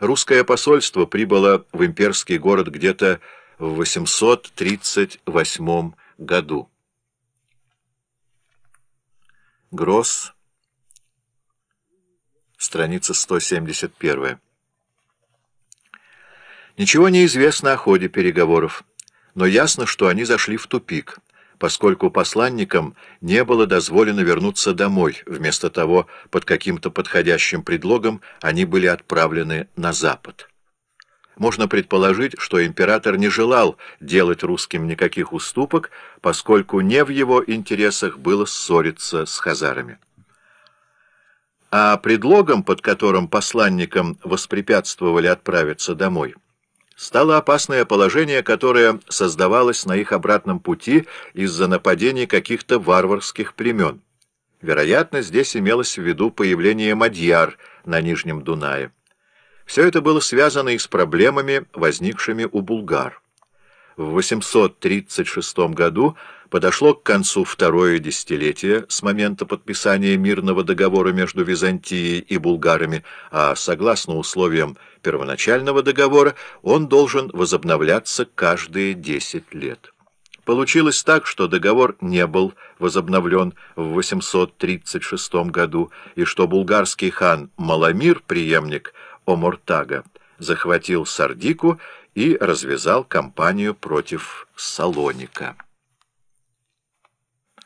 Русское посольство прибыло в имперский город где-то в 838 году. Гросс, страница 171. Ничего не известно о ходе переговоров, но ясно, что они зашли в тупик поскольку посланникам не было дозволено вернуться домой, вместо того, под каким-то подходящим предлогом они были отправлены на запад. Можно предположить, что император не желал делать русским никаких уступок, поскольку не в его интересах было ссориться с хазарами. А предлогом, под которым посланникам воспрепятствовали отправиться домой – стало опасное положение, которое создавалось на их обратном пути из-за нападений каких-то варварских племен. Вероятно, здесь имелось в виду появление мадьяр на Нижнем Дунае. Все это было связано и с проблемами, возникшими у булгар. В 836 году подошло к концу второе десятилетие с момента подписания мирного договора между Византией и булгарами, а согласно условиям первоначального договора он должен возобновляться каждые 10 лет. Получилось так, что договор не был возобновлен в 836 году, и что булгарский хан Маламир, преемник Омуртага, захватил Сардику и развязал кампанию против Салоника.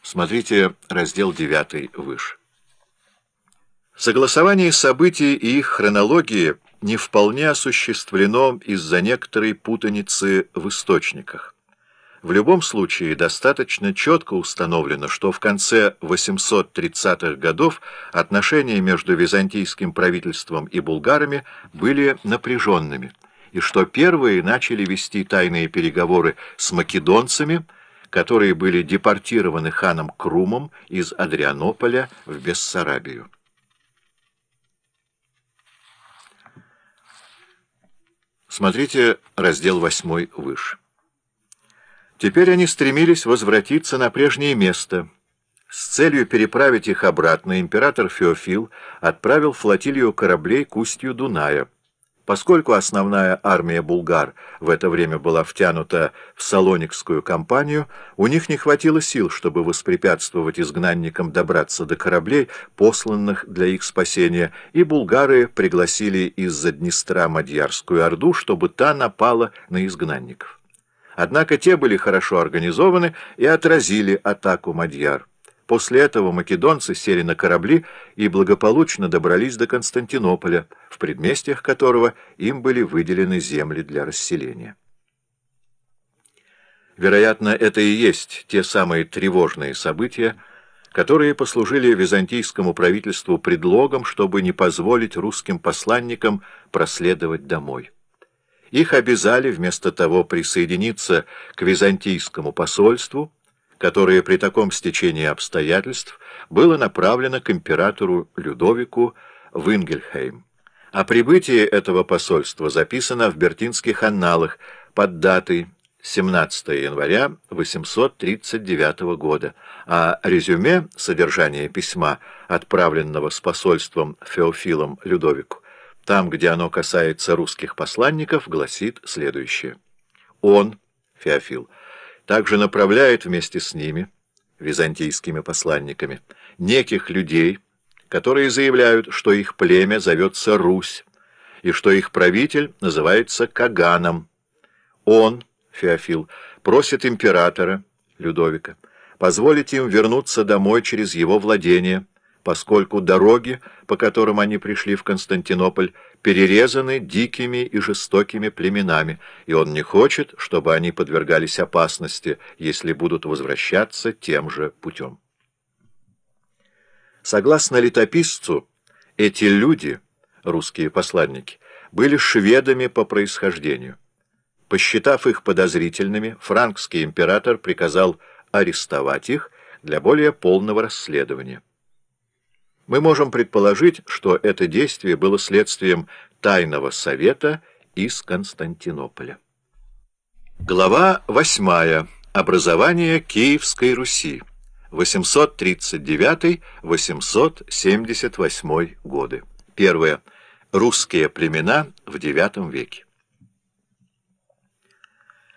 Смотрите раздел 9 выше. Согласование событий и их хронологии не вполне осуществлено из-за некоторой путаницы в источниках. В любом случае достаточно четко установлено, что в конце 830-х годов отношения между византийским правительством и булгарами были напряженными, и что первые начали вести тайные переговоры с македонцами – которые были депортированы ханом Крумом из Адрианополя в Бессарабию. Смотрите раздел 8 выше. Теперь они стремились возвратиться на прежнее место. С целью переправить их обратно император Феофил отправил флотилию кораблей к устью Дуная. Поскольку основная армия булгар в это время была втянута в Салоникскую кампанию, у них не хватило сил, чтобы воспрепятствовать изгнанникам добраться до кораблей, посланных для их спасения, и булгары пригласили из-за Днестра Мадьярскую Орду, чтобы та напала на изгнанников. Однако те были хорошо организованы и отразили атаку Мадьяр. После этого македонцы сели на корабли и благополучно добрались до Константинополя, в предместьях которого им были выделены земли для расселения. Вероятно, это и есть те самые тревожные события, которые послужили византийскому правительству предлогом, чтобы не позволить русским посланникам проследовать домой. Их обязали вместо того присоединиться к византийскому посольству, которое при таком стечении обстоятельств было направлено к императору Людовику в Ингельхейм. О прибытии этого посольства записано в Бертинских анналах под датой 17 января 839 года, а резюме содержания письма, отправленного с посольством Феофилом Людовику, там, где оно касается русских посланников, гласит следующее. Он, Феофил, также направляет вместе с ними, византийскими посланниками, неких людей, которые заявляют, что их племя зовется Русь, и что их правитель называется Каганом. Он, Феофил, просит императора, Людовика, позволить им вернуться домой через его владение, поскольку дороги, по которым они пришли в Константинополь, перерезаны дикими и жестокими племенами, и он не хочет, чтобы они подвергались опасности, если будут возвращаться тем же путем. Согласно летописцу, эти люди, русские посланники, были шведами по происхождению. Посчитав их подозрительными, франкский император приказал арестовать их для более полного расследования. Мы можем предположить, что это действие было следствием тайного совета из Константинополя. Глава 8. Образование Киевской Руси. 839-878 годы. Первое. Русские племена в IX веке